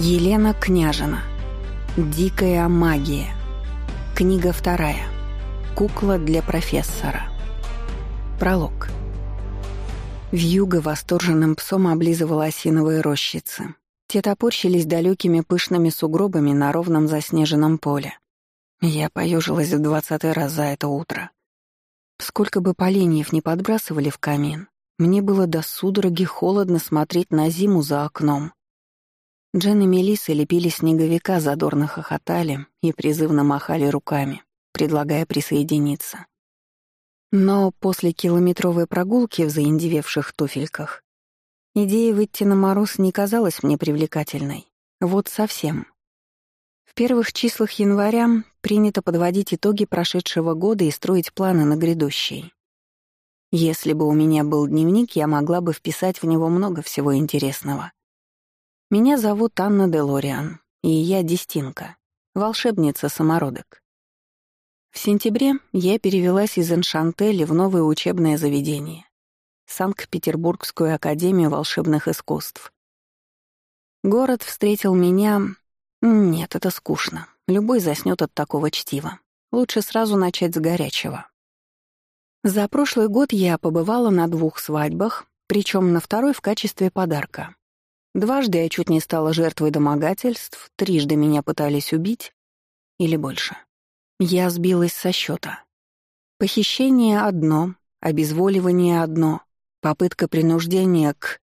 Елена Княжина. Дикая магия. Книга вторая. Кукла для профессора. Пролог. Вьюга восторженным псом облизывала осиновые рощицы. Те топорщились далекими пышными сугробами на ровном заснеженном поле. Я поежилась в двадцатый раз за это утро. Сколько бы поленьев не подбрасывали в камин, мне было до судороги холодно смотреть на зиму за окном. Джен и Мелисса лепили снеговика, задорно хохотали и призывно махали руками, предлагая присоединиться. Но после километровой прогулки в заиндевевших туфельках идея выйти на мороз не казалась мне привлекательной. Вот совсем. В первых числах января принято подводить итоги прошедшего года и строить планы на грядущий. Если бы у меня был дневник, я могла бы вписать в него много всего интересного. Меня зовут Анна Делориан, и я Дистинка, волшебница самородок. В сентябре я перевелась из Эншантели в новое учебное заведение — Санкт-Петербургскую академию волшебных искусств. Город встретил меня... Нет, это скучно. Любой заснёт от такого чтива. Лучше сразу начать с горячего. За прошлый год я побывала на двух свадьбах, причем на второй в качестве подарка. Дважды я чуть не стала жертвой домогательств, трижды меня пытались убить или больше. Я сбилась со счета. Похищение — одно, обезволивание — одно, попытка принуждения к...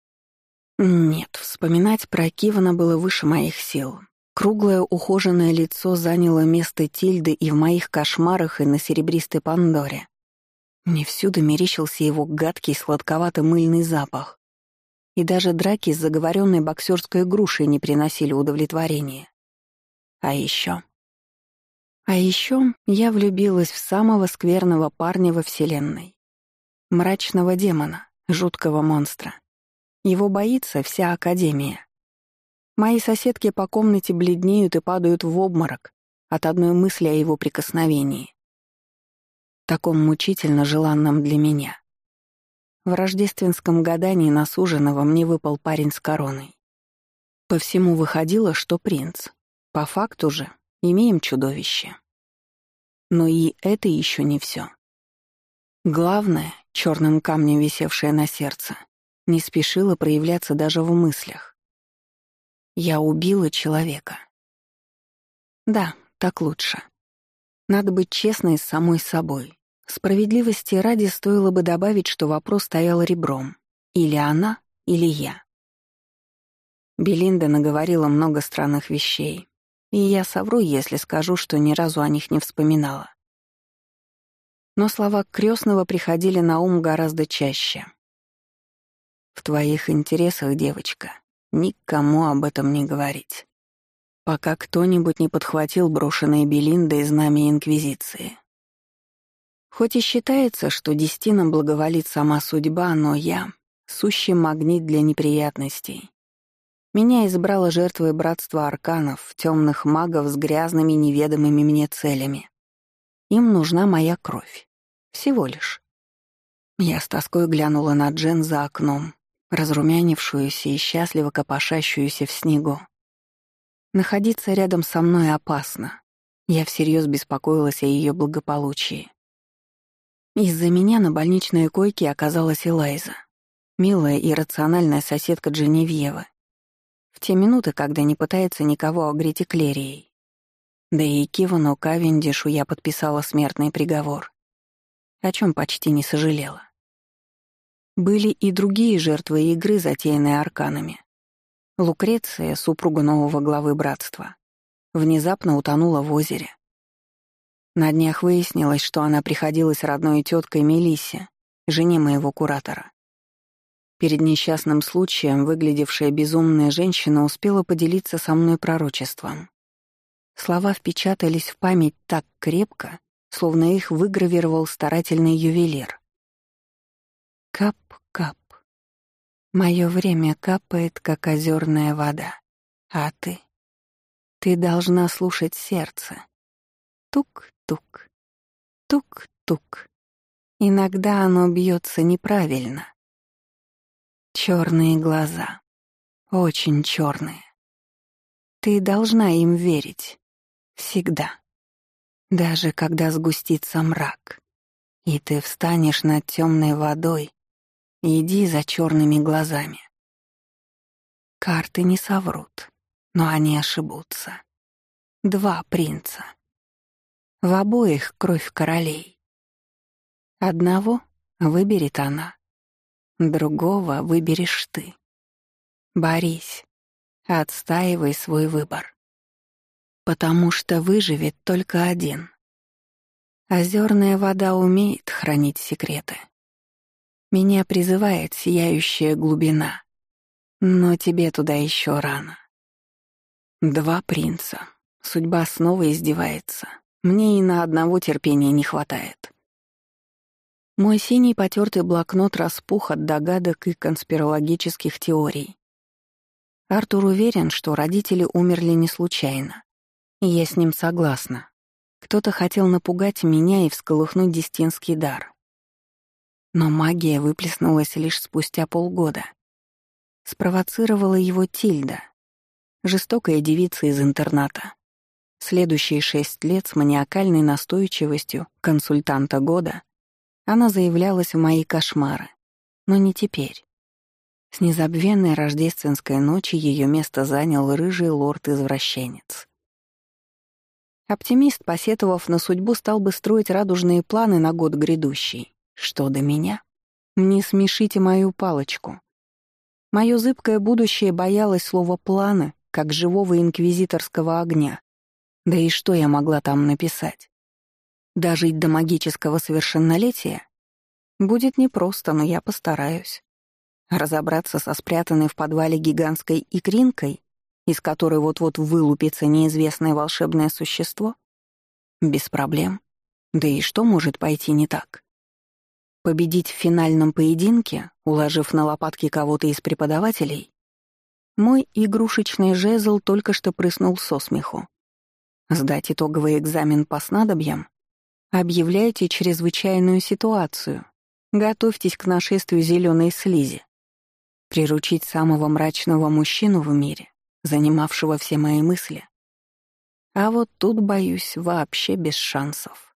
Нет, вспоминать про Кивана было выше моих сил. Круглое ухоженное лицо заняло место Тильды и в моих кошмарах, и на серебристой Пандоре. Мне всюду мерещился его гадкий сладковато-мыльный запах. И даже драки с заговоренной боксерской грушей не приносили удовлетворения. А еще... А еще я влюбилась в самого скверного парня во Вселенной. Мрачного демона, жуткого монстра. Его боится вся Академия. Мои соседки по комнате бледнеют и падают в обморок от одной мысли о его прикосновении таком мучительно желанном для меня. В рождественском гадании на суженого мне выпал парень с короной. По всему выходило, что принц. По факту же имеем чудовище. Но и это еще не все. Главное, черным камнем висевшее на сердце, не спешило проявляться даже в мыслях. Я убила человека. Да, так лучше. Надо быть честной с самой собой, Справедливости ради стоило бы добавить, что вопрос стоял ребром. Или она, или я. Белинда наговорила много странных вещей, и я совру, если скажу, что ни разу о них не вспоминала. Но слова крестного приходили на ум гораздо чаще. «В твоих интересах, девочка, никому об этом не говорить, пока кто-нибудь не подхватил брошенные Белиндой знамя Инквизиции. Хоть и считается, что Дестином благоволит сама судьба, но я — сущий магнит для неприятностей. Меня избрало жертвой братства арканов, темных магов с грязными неведомыми мне целями. Им нужна моя кровь. Всего лишь. Я с тоской глянула на Джен за окном, разрумянившуюся и счастливо копошащуюся в снегу. Находиться рядом со мной опасно. Я всерьез беспокоилась о ее благополучии. Из-за меня на больничной койке оказалась Элайза, милая и рациональная соседка Дженевьевы. В те минуты, когда не пытается никого огреть эклерией. Да и Кивану Кавендишу я подписала смертный приговор, о чем почти не сожалела. Были и другие жертвы игры, затеянные арканами. Лукреция, супруга нового главы братства, внезапно утонула в озере. На днях выяснилось, что она приходилась родной теткой Мелиссе, жене моего куратора. Перед несчастным случаем выглядевшая безумная женщина успела поделиться со мной пророчеством. Слова впечатались в память так крепко, словно их выгравировал старательный ювелир. Кап-кап. Мое время капает, как озерная вода. А ты? Ты должна слушать сердце. Тук, тук, тук-тук. Иногда оно бьется неправильно. Черные глаза, очень черные. Ты должна им верить. Всегда. Даже когда сгустится мрак, и ты встанешь над темной водой, иди за черными глазами. Карты не соврут, но они ошибутся. Два принца. В обоих кровь королей. Одного выберет она, другого выберешь ты. Борись, отстаивай свой выбор. Потому что выживет только один. Озерная вода умеет хранить секреты. Меня призывает сияющая глубина, но тебе туда еще рано. Два принца. Судьба снова издевается. Мне и на одного терпения не хватает. Мой синий потертый блокнот распух от догадок и конспирологических теорий. Артур уверен, что родители умерли не случайно. И я с ним согласна. Кто-то хотел напугать меня и всколыхнуть дестинский дар. Но магия выплеснулась лишь спустя полгода. Спровоцировала его Тильда, жестокая девица из интерната. Следующие шесть лет с маниакальной настойчивостью консультанта года она заявлялась в мои кошмары. Но не теперь. С незабвенной рождественской ночи ее место занял рыжий лорд-извращенец. Оптимист, посетовав на судьбу, стал бы строить радужные планы на год грядущий. Что до меня? Не смешите мою палочку. Мое зыбкое будущее боялось слова «планы», как живого инквизиторского огня. Да и что я могла там написать? Дожить до магического совершеннолетия? Будет непросто, но я постараюсь. Разобраться со спрятанной в подвале гигантской икринкой, из которой вот-вот вылупится неизвестное волшебное существо? Без проблем. Да и что может пойти не так? Победить в финальном поединке, уложив на лопатки кого-то из преподавателей? Мой игрушечный жезл только что прыснул со смеху. Сдать итоговый экзамен по снадобьям? Объявляйте чрезвычайную ситуацию. Готовьтесь к нашествию зеленой слизи. Приручить самого мрачного мужчину в мире, занимавшего все мои мысли. А вот тут, боюсь, вообще без шансов.